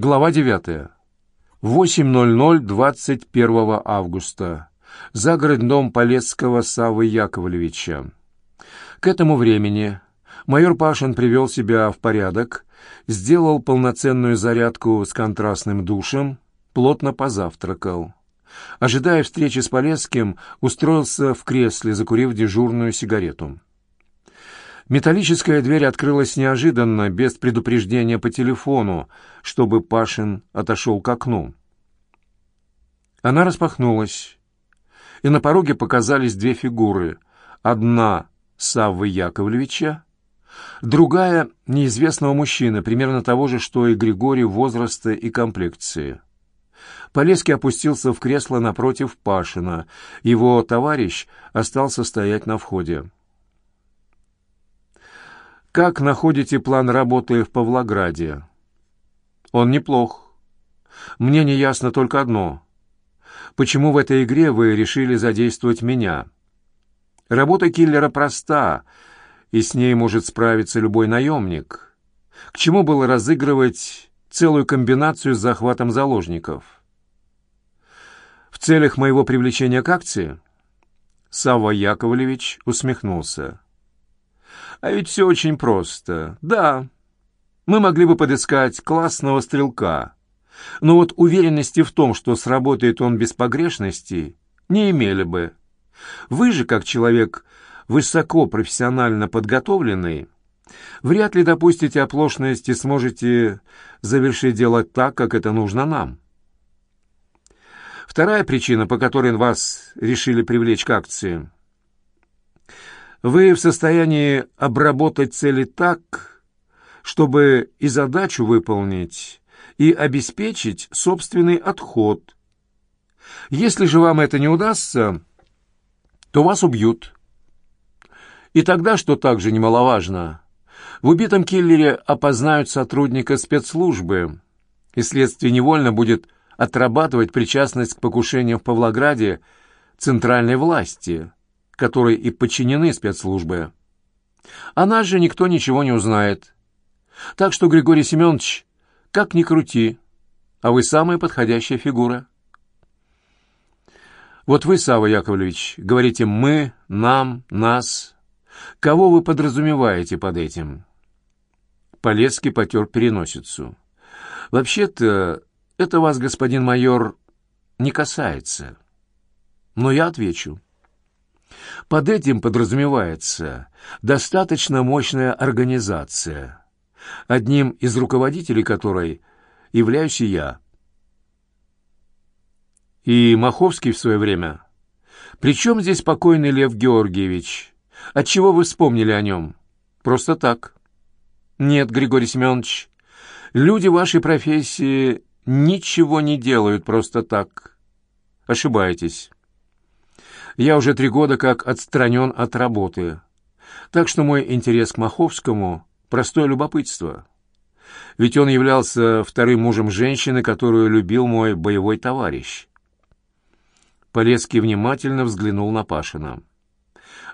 Глава 9. 8.00 21 августа. Загородный дом Полецкого Савы Яковлевича. К этому времени майор Пашин привел себя в порядок, сделал полноценную зарядку с контрастным душем, плотно позавтракал. Ожидая встречи с Полецким, устроился в кресле, закурив дежурную сигарету. Металлическая дверь открылась неожиданно, без предупреждения по телефону, чтобы Пашин отошел к окну. Она распахнулась, и на пороге показались две фигуры. Одна — Саввы Яковлевича, другая — неизвестного мужчины, примерно того же, что и Григорий возраста и комплекции. Полеский опустился в кресло напротив Пашина. Его товарищ остался стоять на входе. «Как находите план работы в Павлограде?» «Он неплох. Мне не ясно только одно. Почему в этой игре вы решили задействовать меня? Работа киллера проста, и с ней может справиться любой наемник. К чему было разыгрывать целую комбинацию с захватом заложников?» В целях моего привлечения к акции Савва Яковлевич усмехнулся. А ведь все очень просто. Да, мы могли бы подыскать классного стрелка, но вот уверенности в том, что сработает он без погрешности, не имели бы. Вы же, как человек высоко профессионально подготовленный, вряд ли допустите оплошность и сможете завершить дело так, как это нужно нам. Вторая причина, по которой вас решили привлечь к акции – вы в состоянии обработать цели так, чтобы и задачу выполнить, и обеспечить собственный отход. Если же вам это не удастся, то вас убьют. И тогда, что также немаловажно, в убитом киллере опознают сотрудника спецслужбы, и следствие невольно будет отрабатывать причастность к покушениям в Павлограде центральной власти – которой и подчинены спецслужбы. О нас же никто ничего не узнает. Так что, Григорий Семенович, как ни крути, а вы самая подходящая фигура. Вот вы, Савва Яковлевич, говорите «мы», «нам», «нас». Кого вы подразумеваете под этим? Полецкий потер переносицу. Вообще-то, это вас, господин майор, не касается. Но я отвечу. Под этим подразумевается достаточно мощная организация, одним из руководителей которой являюсь я. И Маховский в свое время. Причем здесь покойный Лев Георгиевич? Отчего вы вспомнили о нем? Просто так. Нет, Григорий Семенович, люди вашей профессии ничего не делают просто так. Ошибаетесь. Я уже три года как отстранен от работы. Так что мой интерес к Маховскому — простое любопытство. Ведь он являлся вторым мужем женщины, которую любил мой боевой товарищ. Полецкий внимательно взглянул на Пашина.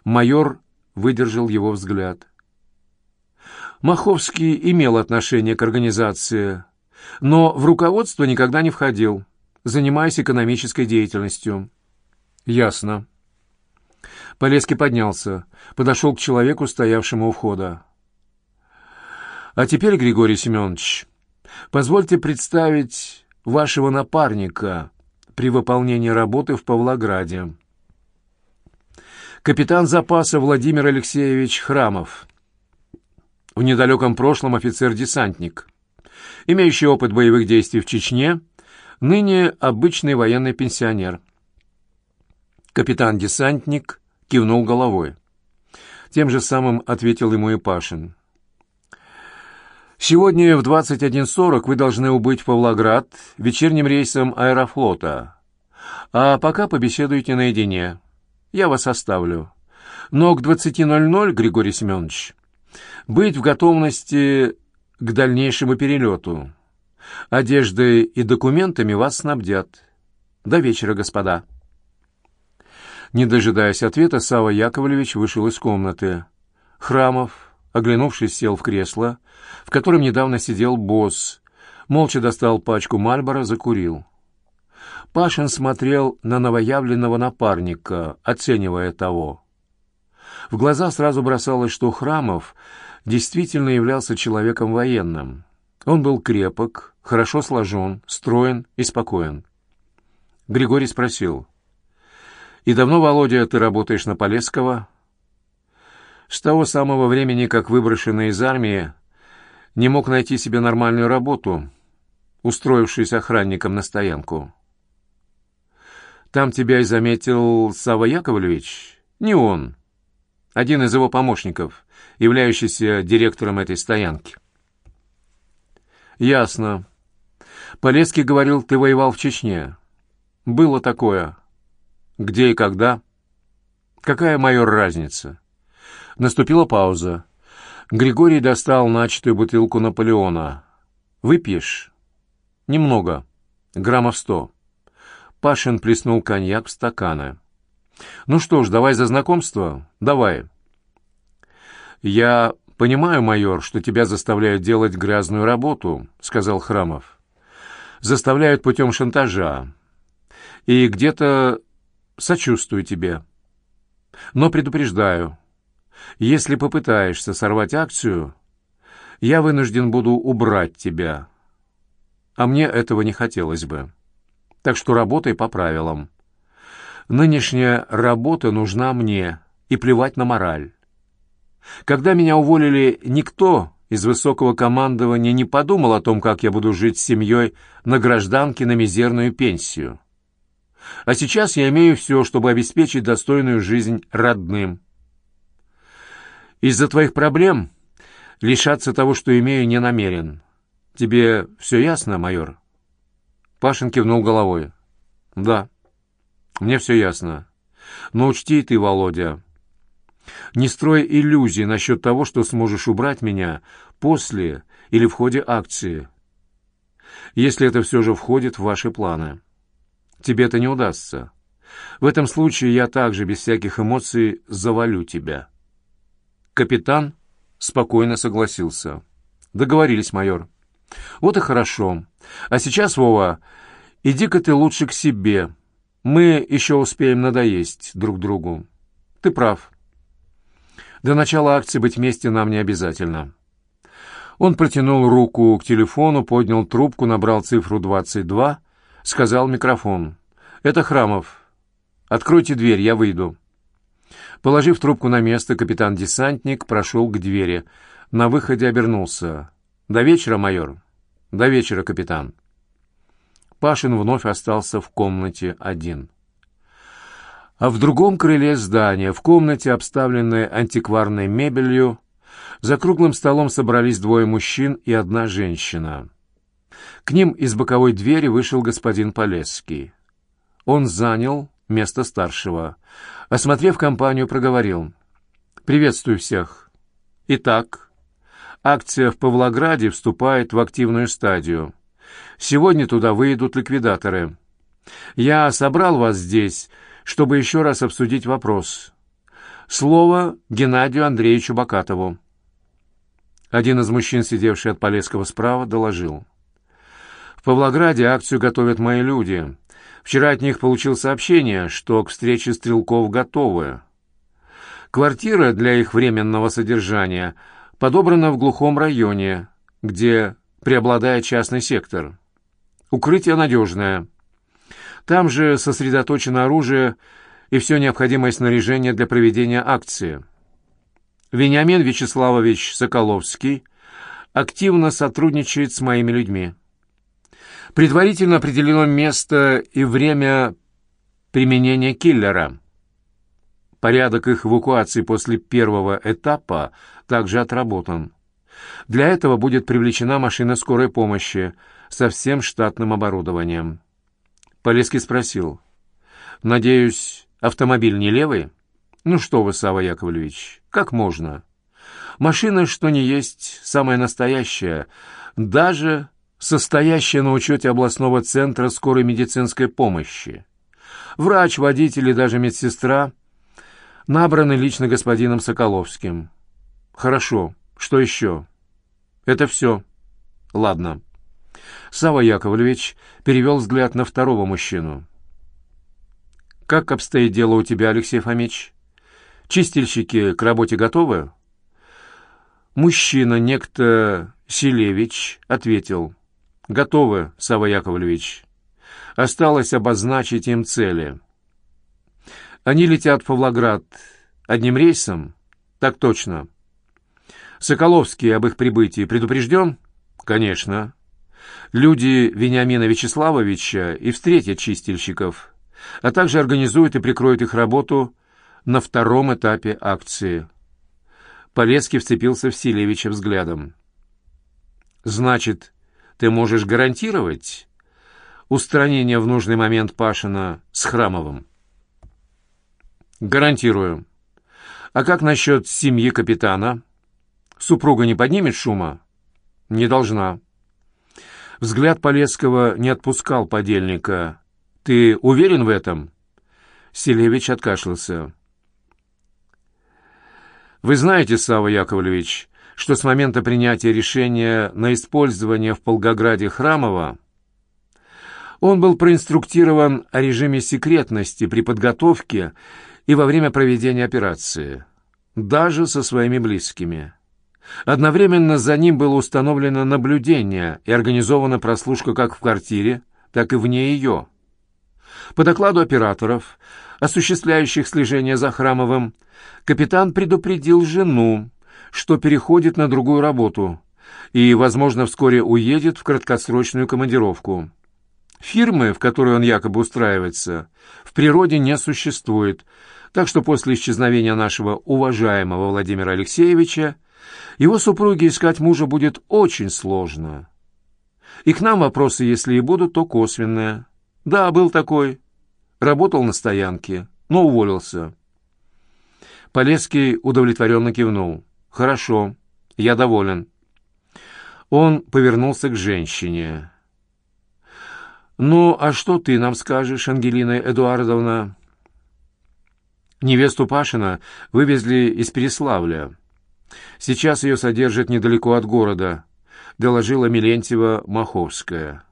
Майор выдержал его взгляд. Маховский имел отношение к организации, но в руководство никогда не входил, занимаясь экономической деятельностью. «Ясно», Полеский поднялся, подошел к человеку, стоявшему у входа. «А теперь, Григорий Семенович, позвольте представить вашего напарника при выполнении работы в Павлограде. Капитан запаса Владимир Алексеевич Храмов. В недалеком прошлом офицер-десантник, имеющий опыт боевых действий в Чечне, ныне обычный военный пенсионер. Капитан-десантник кивнул головой. Тем же самым ответил ему и Пашин. «Сегодня в 21.40 вы должны убыть в Павлоград вечерним рейсом аэрофлота. А пока побеседуйте наедине. Я вас оставлю. Но к 20.00, Григорий Семенович, быть в готовности к дальнейшему перелету. Одеждой и документами вас снабдят. До вечера, господа». Не дожидаясь ответа, Сава Яковлевич вышел из комнаты. Храмов, оглянувшись, сел в кресло, в котором недавно сидел босс, Молча достал пачку Мальбора, закурил. Пашин смотрел на новоявленного напарника, оценивая того. В глаза сразу бросалось, что Храмов действительно являлся человеком военным. Он был крепок, хорошо сложен, строен и спокоен. Григорий спросил. «И давно, Володя, ты работаешь на Полесского?» «С того самого времени, как выброшенный из армии, не мог найти себе нормальную работу, устроившись охранником на стоянку». «Там тебя и заметил Сава Яковлевич?» «Не он. Один из его помощников, являющийся директором этой стоянки». «Ясно. Полесский говорил, ты воевал в Чечне. Было такое. Где и когда? Какая майор разница?» Наступила пауза. Григорий достал начатую бутылку Наполеона. «Выпьешь?» «Немного. Граммов сто». Пашин плеснул коньяк в стаканы. «Ну что ж, давай за знакомство. Давай». «Я понимаю, майор, что тебя заставляют делать грязную работу», — сказал Храмов. «Заставляют путем шантажа. И где-то сочувствую тебе. Но предупреждаю, если попытаешься сорвать акцию, я вынужден буду убрать тебя. А мне этого не хотелось бы. Так что работай по правилам. Нынешняя работа нужна мне, и плевать на мораль. Когда меня уволили, никто из высокого командования не подумал о том, как я буду жить с семьей на гражданке на мизерную пенсию. А сейчас я имею все, чтобы обеспечить достойную жизнь родным. Из-за твоих проблем лишаться того, что имею, не намерен. Тебе все ясно, майор?» Пашин кивнул головой. «Да, мне все ясно. Но учти ты, Володя, не строй иллюзий насчет того, что сможешь убрать меня после или в ходе акции, если это все же входит в ваши планы. Тебе это не удастся. В этом случае я также, без всяких эмоций, завалю тебя». Капитан спокойно согласился. «Договорились, майор». «Вот и хорошо. А сейчас, Вова, иди-ка ты лучше к себе. Мы еще успеем надоесть друг другу. Ты прав. До начала акции быть вместе нам не обязательно». Он протянул руку к телефону, поднял трубку, набрал цифру 22, сказал микрофон. «Это Храмов. Откройте дверь, я выйду». Положив трубку на место, капитан-десантник прошел к двери. На выходе обернулся. «До вечера, майор». «До вечера, капитан». Пашин вновь остался в комнате один. А в другом крыле здания, в комнате, обставленной антикварной мебелью, за круглым столом собрались двое мужчин и одна женщина. К ним из боковой двери вышел господин Полесский. Он занял место старшего. Осмотрев компанию, проговорил. «Приветствую всех. Итак, акция в Павлограде вступает в активную стадию. Сегодня туда выйдут ликвидаторы. Я собрал вас здесь, чтобы еще раз обсудить вопрос. Слово Геннадию Андреевичу Бакатову». Один из мужчин, сидевший от Полесского справа, доложил. «В Павлограде акцию готовят мои люди». Вчера от них получил сообщение, что к встрече стрелков готовы. Квартира для их временного содержания подобрана в глухом районе, где преобладает частный сектор. Укрытие надежное. Там же сосредоточено оружие и все необходимое снаряжение для проведения акции. Вениамин Вячеславович Соколовский активно сотрудничает с моими людьми. Предварительно определено место и время применения киллера. Порядок их эвакуации после первого этапа также отработан. Для этого будет привлечена машина скорой помощи со всем штатным оборудованием. Полеский спросил. «Надеюсь, автомобиль не левый?» «Ну что вы, Сава Яковлевич, как можно?» «Машина, что не есть, самая настоящая, даже состоящая на учете областного центра скорой медицинской помощи. Врач, водитель и даже медсестра набраны лично господином Соколовским. Хорошо. Что еще? Это все. Ладно. Сава Яковлевич перевел взгляд на второго мужчину. «Как обстоит дело у тебя, Алексей Фомич? Чистильщики к работе готовы?» Мужчина, некто Селевич, ответил. «Готовы, Сава Яковлевич. Осталось обозначить им цели. Они летят в Павлоград одним рейсом? Так точно. Соколовский об их прибытии предупрежден? Конечно. Люди Вениамина Вячеславовича и встретят чистильщиков, а также организуют и прикроют их работу на втором этапе акции. Полецкий вцепился в Селевича взглядом. «Значит, ты можешь гарантировать устранение в нужный момент Пашина с Храмовым?» «Гарантирую. А как насчет семьи капитана? Супруга не поднимет шума?» «Не должна». Взгляд Полецкого не отпускал подельника. «Ты уверен в этом?» Селевич откашлялся. «Вы знаете, Савва Яковлевич, что с момента принятия решения на использование в Полгограде Храмова он был проинструктирован о режиме секретности при подготовке и во время проведения операции, даже со своими близкими. Одновременно за ним было установлено наблюдение и организована прослушка как в квартире, так и вне ее. По докладу операторов, осуществляющих слежение за Храмовым, капитан предупредил жену, что переходит на другую работу и, возможно, вскоре уедет в краткосрочную командировку. Фирмы, в которой он якобы устраивается, в природе не существует, так что после исчезновения нашего уважаемого Владимира Алексеевича его супруге искать мужа будет очень сложно. И к нам вопросы, если и будут, то косвенные. Да, был такой. Работал на стоянке, но уволился. Полесский удовлетворенно кивнул. «Хорошо, я доволен». Он повернулся к женщине. «Ну, а что ты нам скажешь, Ангелина Эдуардовна?» Невесту Пашина вывезли из Переславля. Сейчас ее содержат недалеко от города, доложила Милентьева Маховская.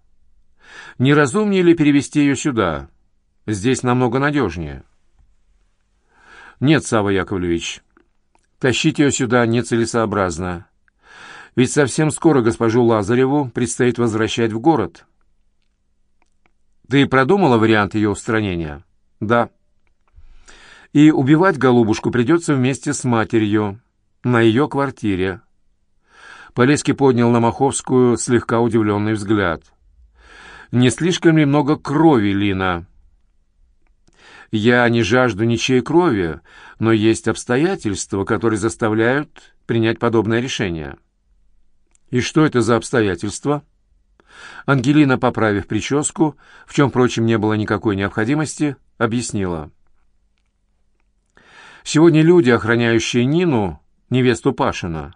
Не разумнее ли перевести ее сюда? Здесь намного надежнее. Нет, Сава Яковлевич, тащить ее сюда нецелесообразно. Ведь совсем скоро госпожу Лазареву предстоит возвращать в город. Ты продумала вариант ее устранения? Да. И убивать голубушку придется вместе с матерью на ее квартире. Полеский поднял на Маховскую слегка удивленный взгляд. «Не слишком ли много крови, Лина?» «Я не жажду ничьей крови, но есть обстоятельства, которые заставляют принять подобное решение». «И что это за обстоятельства?» Ангелина, поправив прическу, в чем, впрочем, не было никакой необходимости, объяснила. «Сегодня люди, охраняющие Нину, невесту Пашина.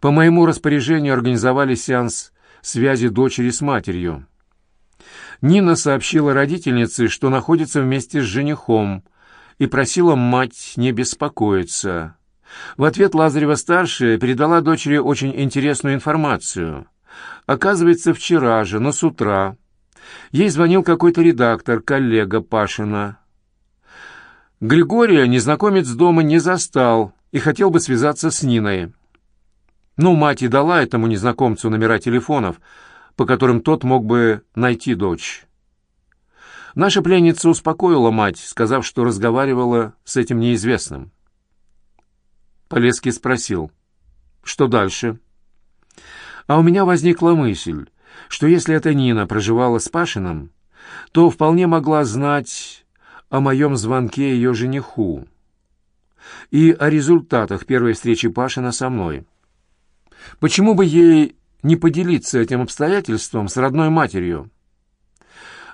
По моему распоряжению организовали сеанс связи дочери с матерью. Нина сообщила родительнице, что находится вместе с женихом, и просила мать не беспокоиться. В ответ Лазарева-старшая передала дочери очень интересную информацию. Оказывается, вчера же, но с утра, ей звонил какой-то редактор, коллега Пашина. Григория незнакомец дома не застал, и хотел бы связаться с Ниной. Ну, мать и дала этому незнакомцу номера телефонов, по которым тот мог бы найти дочь. Наша пленница успокоила мать, сказав, что разговаривала с этим неизвестным. Полецкий спросил, что дальше? А у меня возникла мысль, что если эта Нина проживала с Пашиным, то вполне могла знать о моем звонке ее жениху и о результатах первой встречи Пашина со мной. Почему бы ей не поделиться этим обстоятельством с родной матерью?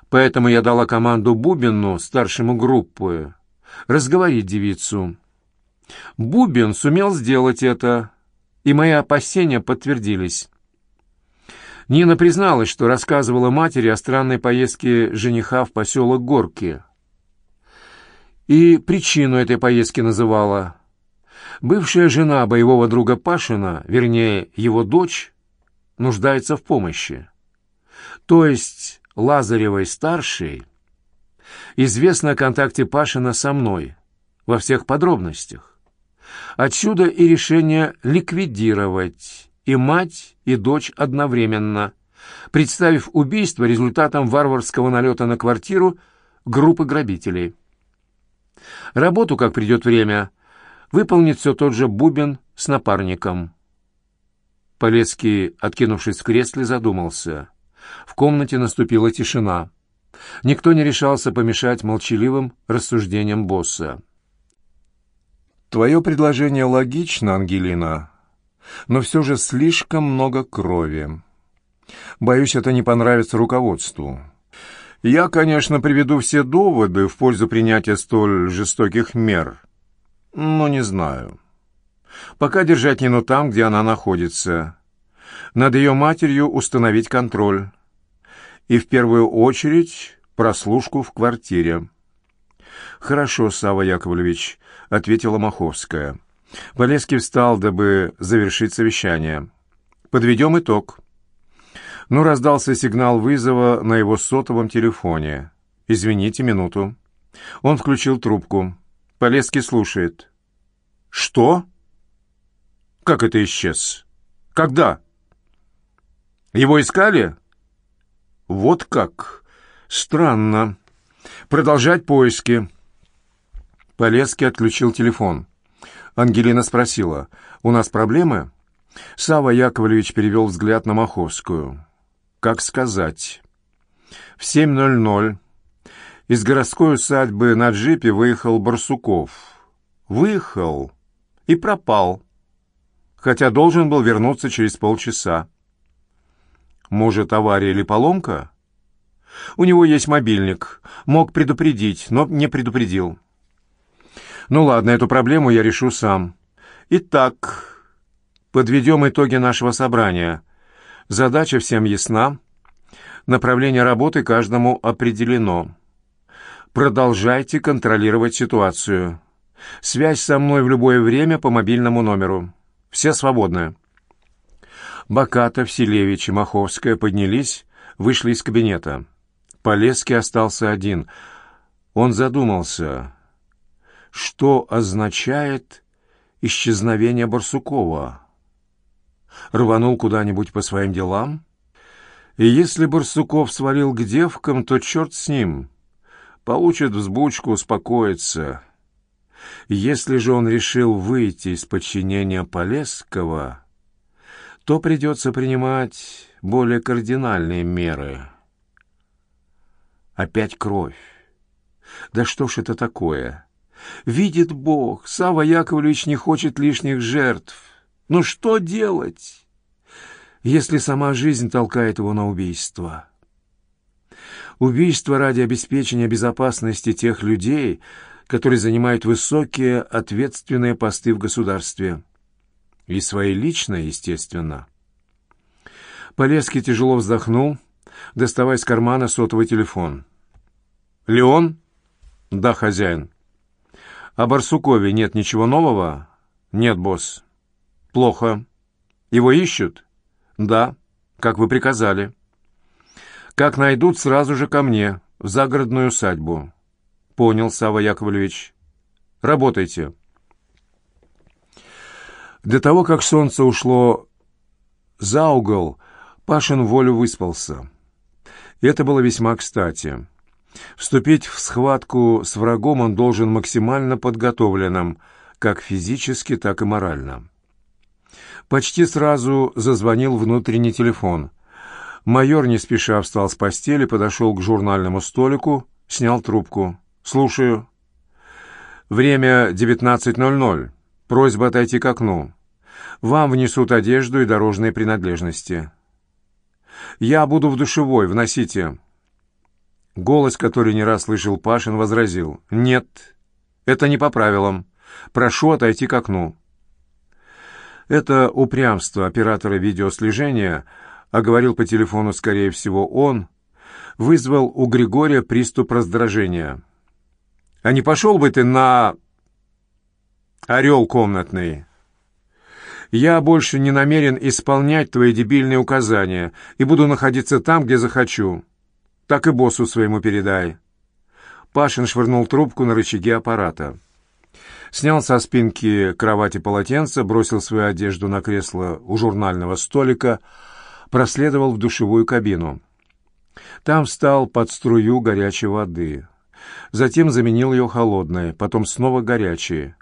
Поэтому я дала команду Бубину, старшему группы, разговорить девицу. Бубин сумел сделать это, и мои опасения подтвердились. Нина призналась, что рассказывала матери о странной поездке жениха в поселок Горки и причину этой поездки называла. Бывшая жена боевого друга Пашина, вернее, его дочь, нуждается в помощи. то есть Лазаревой-старшей, известно о контакте Пашина со мной во всех подробностях. Отсюда и решение ликвидировать и мать, и дочь одновременно, представив убийство результатом варварского налета на квартиру группы грабителей. Работу, как придет время, выполнит все тот же Бубен с напарником. Полецкий, откинувшись в кресле, задумался. В комнате наступила тишина. Никто не решался помешать молчаливым рассуждениям босса. «Твое предложение логично, Ангелина, но все же слишком много крови. Боюсь, это не понравится руководству. Я, конечно, приведу все доводы в пользу принятия столь жестоких мер, но не знаю. Пока держать Нину там, где она находится. Над ее матерью установить контроль. И в первую очередь прослушку в квартире. «Хорошо, Сава Яковлевич», — ответила Маховская. Полесский встал, дабы завершить совещание. «Подведем итог». Ну, раздался сигнал вызова на его сотовом телефоне. «Извините, минуту». Он включил трубку. Полесский слушает. «Что? Как это исчез? Когда? Его искали?» «Вот как. Странно. Продолжать поиски». Полесский отключил телефон. Ангелина спросила, «У нас проблемы?» Сава Яковлевич перевел взгляд на Маховскую. «Как сказать?» В 7.00 из городской усадьбы на джипе выехал Барсуков. Выехал и пропал, хотя должен был вернуться через полчаса. Может, авария или поломка? У него есть мобильник. Мог предупредить, но не предупредил. Ну ладно, эту проблему я решу сам. Итак, подведем итоги нашего собрания. Задача всем ясна. Направление работы каждому определено. Продолжайте контролировать ситуацию. Связь со мной в любое время по мобильному номеру. Все свободны. Бакатов, Селевич и Маховская поднялись, вышли из кабинета. Полесский остался один. Он задумался что означает исчезновение Барсукова. Рванул куда-нибудь по своим делам? И если Барсуков свалил к девкам, то черт с ним. Получит взбучку, успокоится. Если же он решил выйти из подчинения Полесского, то придется принимать более кардинальные меры. Опять кровь. Да что ж это такое? Видит Бог, Сава Яковлевич не хочет лишних жертв. Ну что делать, если сама жизнь толкает его на убийство? Убийство ради обеспечения безопасности тех людей, которые занимают высокие ответственные посты в государстве. И свои личные, естественно. Полесский тяжело вздохнул, доставая из кармана сотовый телефон. «Леон?» «Да, хозяин». О Барсукове нет ничего нового? Нет, босс. Плохо. Его ищут? Да, как вы приказали. Как найдут, сразу же ко мне, в загородную усадьбу. Понял, Сава Яковлевич. Работайте. До того, как солнце ушло за угол, Пашин волю выспался. Это было весьма кстати. Вступить в схватку с врагом он должен максимально подготовленным, как физически, так и морально. Почти сразу зазвонил внутренний телефон. Майор не спеша встал с постели, подошел к журнальному столику, снял трубку. «Слушаю». «Время 19.00. Просьба отойти к окну. Вам внесут одежду и дорожные принадлежности». «Я буду в душевой. Вносите». Голос, который не раз слышал Пашин, возразил. «Нет, это не по правилам. Прошу отойти к окну». Это упрямство оператора видеослежения, а говорил по телефону, скорее всего, он, вызвал у Григория приступ раздражения. «А не пошел бы ты на... орел комнатный?» Я больше не намерен исполнять твои дебильные указания и буду находиться там, где захочу. Так и боссу своему передай». Пашин швырнул трубку на рычаги аппарата. Снял со спинки кровати полотенце, бросил свою одежду на кресло у журнального столика, проследовал в душевую кабину. Там встал под струю горячей воды. Затем заменил ее холодной, потом снова горячей.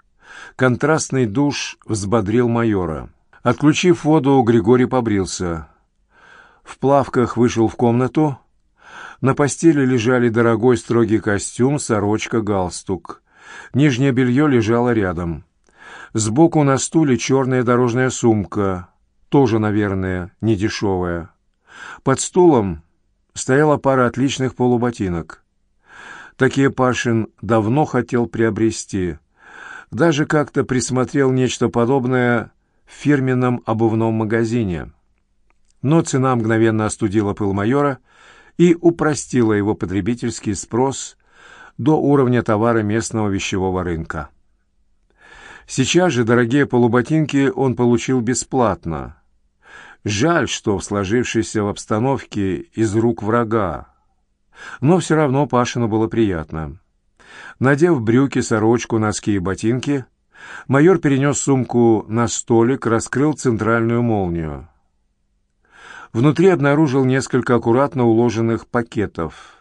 Контрастный душ взбодрил майора. Отключив воду, Григорий побрился. В плавках вышел в комнату. На постели лежали дорогой строгий костюм, сорочка, галстук. Нижнее белье лежало рядом. Сбоку на стуле черная дорожная сумка, тоже, наверное, не дешевая. Под стулом стояла пара отличных полуботинок. Такие Пашин давно хотел приобрести. Даже как-то присмотрел нечто подобное в фирменном обувном магазине. Но цена мгновенно остудила пыл майора и упростила его потребительский спрос до уровня товара местного вещевого рынка. Сейчас же дорогие полуботинки он получил бесплатно. Жаль, что в сложившейся обстановке из рук врага. Но все равно Пашину было приятно. Надев брюки, сорочку, носки и ботинки, майор перенес сумку на столик, раскрыл центральную молнию. Внутри обнаружил несколько аккуратно уложенных пакетов.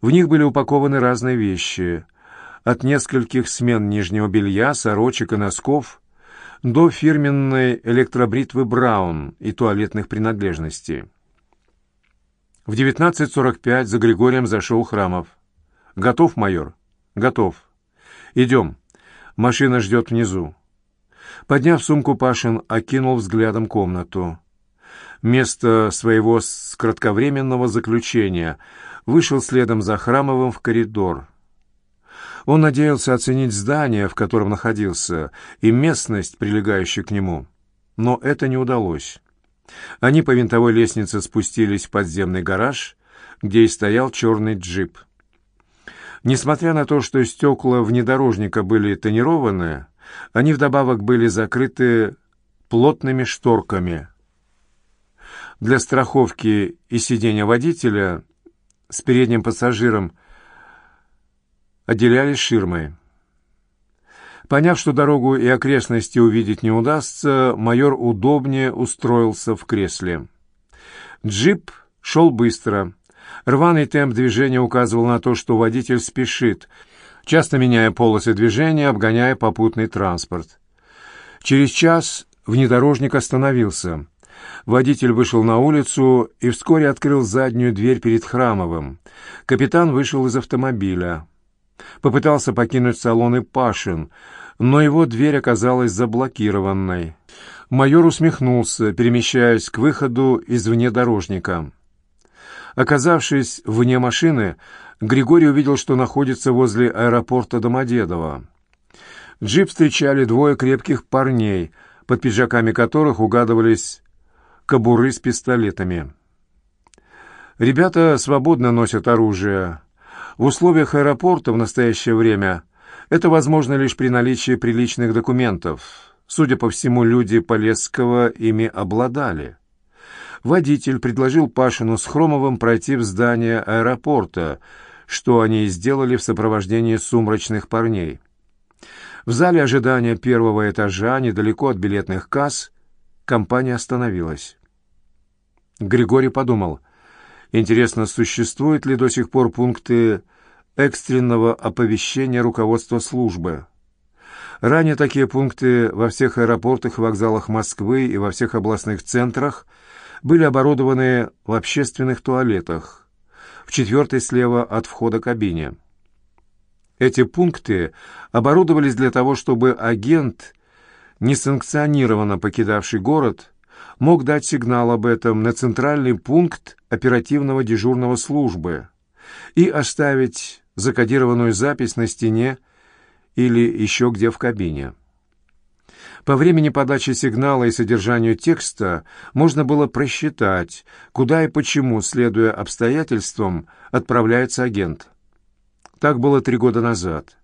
В них были упакованы разные вещи, от нескольких смен нижнего белья, сорочек и носков до фирменной электробритвы «Браун» и туалетных принадлежностей. В 19.45 за Григорием зашел Храмов. «Готов, майор?» «Готов. Идем. Машина ждет внизу». Подняв сумку, Пашин окинул взглядом комнату. Место своего кратковременного заключения — вышел следом за Храмовым в коридор. Он надеялся оценить здание, в котором находился, и местность, прилегающую к нему. Но это не удалось. Они по винтовой лестнице спустились в подземный гараж, где и стоял черный джип. Несмотря на то, что стекла внедорожника были тонированы, они вдобавок были закрыты плотными шторками. Для страховки и сидения водителя с передним пассажиром отделялись ширмой. Поняв, что дорогу и окрестности увидеть не удастся, майор удобнее устроился в кресле. Джип шел быстро. Рваный темп движения указывал на то, что водитель спешит, часто меняя полосы движения, обгоняя попутный транспорт. Через час внедорожник остановился. Водитель вышел на улицу и вскоре открыл заднюю дверь перед Храмовым. Капитан вышел из автомобиля. Попытался покинуть салон и Пашин, но его дверь оказалась заблокированной. Майор усмехнулся, перемещаясь к выходу из внедорожника. Оказавшись вне машины, Григорий увидел, что находится возле аэропорта Домодедово. Джип встречали двое крепких парней, под пиджаками которых угадывались кобуры с пистолетами. Ребята свободно носят оружие. В условиях аэропорта в настоящее время это возможно лишь при наличии приличных документов. Судя по всему, люди Полесского ими обладали. Водитель предложил Пашину с Хромовым пройти в здание аэропорта, что они и сделали в сопровождении сумрачных парней. В зале ожидания первого этажа, недалеко от билетных касс, компания остановилась. Григорий подумал, интересно, существуют ли до сих пор пункты экстренного оповещения руководства службы? Ранее такие пункты во всех аэропортах и вокзалах Москвы и во всех областных центрах были оборудованы в общественных туалетах, в четвертой слева от входа кабине. Эти пункты оборудовались для того, чтобы агент, несанкционированно покидавший город, мог дать сигнал об этом на центральный пункт оперативного дежурного службы и оставить закодированную запись на стене или еще где в кабине. По времени подачи сигнала и содержанию текста можно было просчитать, куда и почему, следуя обстоятельствам, отправляется агент. Так было три года назад.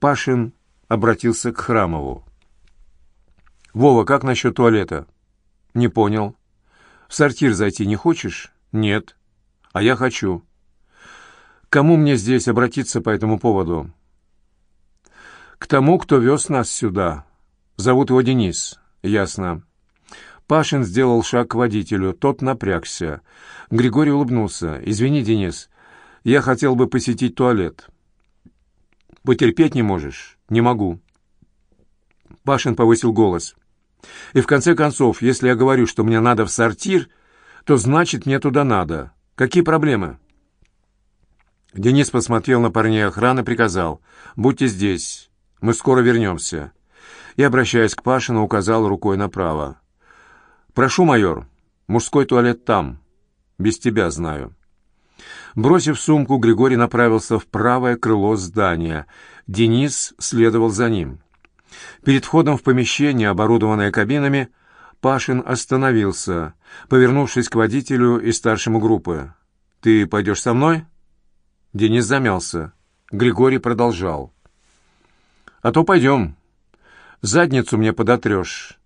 Пашин обратился к Храмову. «Вова, как насчет туалета?» «Не понял. В сортир зайти не хочешь?» «Нет». «А я хочу». «Кому мне здесь обратиться по этому поводу?» «К тому, кто вез нас сюда. Зовут его Денис». «Ясно». Пашин сделал шаг к водителю. Тот напрягся. Григорий улыбнулся. «Извини, Денис, я хотел бы посетить туалет». «Потерпеть не можешь?» «Не могу». Пашин повысил голос. «И в конце концов, если я говорю, что мне надо в сортир, то значит мне туда надо. Какие проблемы?» Денис посмотрел на парней охраны, приказал. «Будьте здесь. Мы скоро вернемся». И, обращаясь к Пашину, указал рукой направо. «Прошу, майор, мужской туалет там. Без тебя знаю». Бросив сумку, Григорий направился в правое крыло здания. Денис следовал за ним. Перед входом в помещение, оборудованное кабинами, Пашин остановился, повернувшись к водителю и старшему группы. «Ты пойдешь со мной?» Денис замялся. Григорий продолжал. «А то пойдем. Задницу мне подотрешь.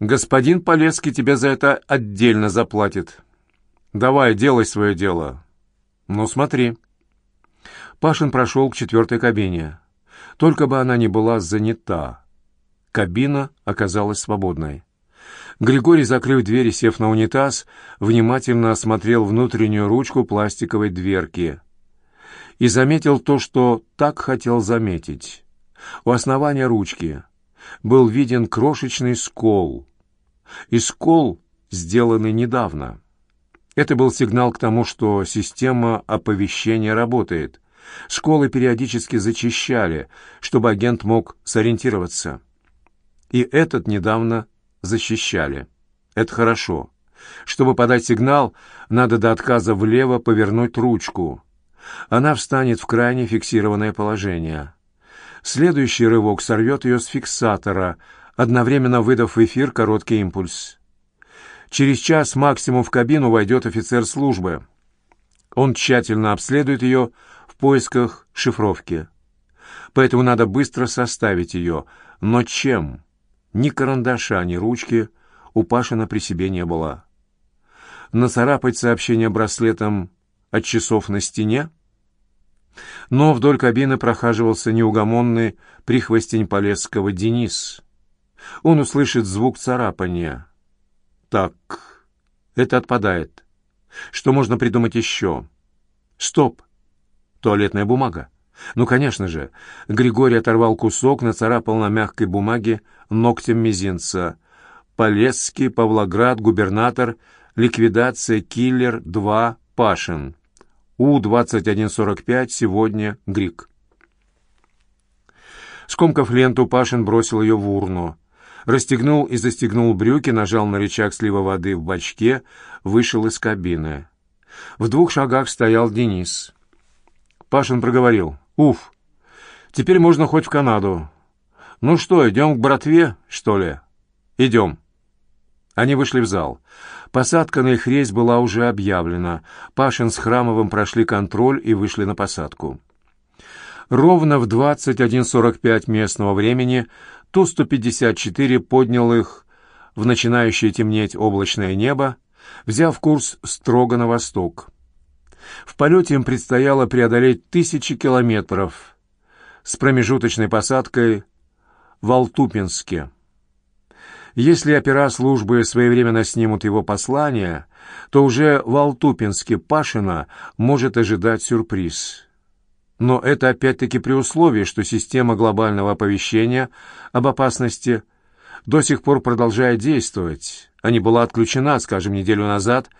Господин Полецкий тебе за это отдельно заплатит. Давай, делай свое дело. Ну, смотри». Пашин прошел к четвертой кабине. Только бы она не была занята. Кабина оказалась свободной. Григорий, закрыв дверь и сев на унитаз, внимательно осмотрел внутреннюю ручку пластиковой дверки и заметил то, что так хотел заметить. У основания ручки был виден крошечный скол. И скол, сделанный недавно. Это был сигнал к тому, что система оповещения работает. Школы периодически зачищали, чтобы агент мог сориентироваться. И этот недавно защищали. Это хорошо. Чтобы подать сигнал, надо до отказа влево повернуть ручку. Она встанет в крайне фиксированное положение. Следующий рывок сорвет ее с фиксатора, одновременно выдав в эфир короткий импульс. Через час максимум в кабину войдет офицер службы. Он тщательно обследует ее в поисках шифровки. Поэтому надо быстро составить ее. Но чем? Ни карандаша, ни ручки у Пашина при себе не было. Нацарапать сообщение браслетом от часов на стене? Но вдоль кабины прохаживался неугомонный прихвостень Полесского Денис. Он услышит звук царапания — так, это отпадает. Что можно придумать еще? Стоп! Туалетная бумага. Ну, конечно же. Григорий оторвал кусок, нацарапал на мягкой бумаге ногтем мизинца. Полесский, Павлоград, губернатор, ликвидация, киллер, 2, Пашин. У-2145, сегодня, Грик. Скомкав ленту, Пашин бросил ее в урну расстегнул и застегнул брюки, нажал на рычаг слива воды в бачке, вышел из кабины. В двух шагах стоял Денис. Пашин проговорил. «Уф, теперь можно хоть в Канаду. Ну что, идем к братве, что ли?» «Идем». Они вышли в зал. Посадка на их рейс была уже объявлена. Пашин с Храмовым прошли контроль и вышли на посадку. Ровно в 21.45 местного времени Ту-154 поднял их в начинающее темнеть облачное небо, взяв курс строго на восток. В полете им предстояло преодолеть тысячи километров с промежуточной посадкой в Алтупинске. Если опера службы своевременно снимут его послание, то уже в Алтупинске Пашина может ожидать сюрприз. Но это опять-таки при условии, что система глобального оповещения об опасности до сих пор продолжает действовать, а не была отключена, скажем, неделю назад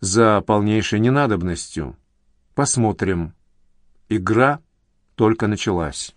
за полнейшей ненадобностью. Посмотрим. Игра только началась.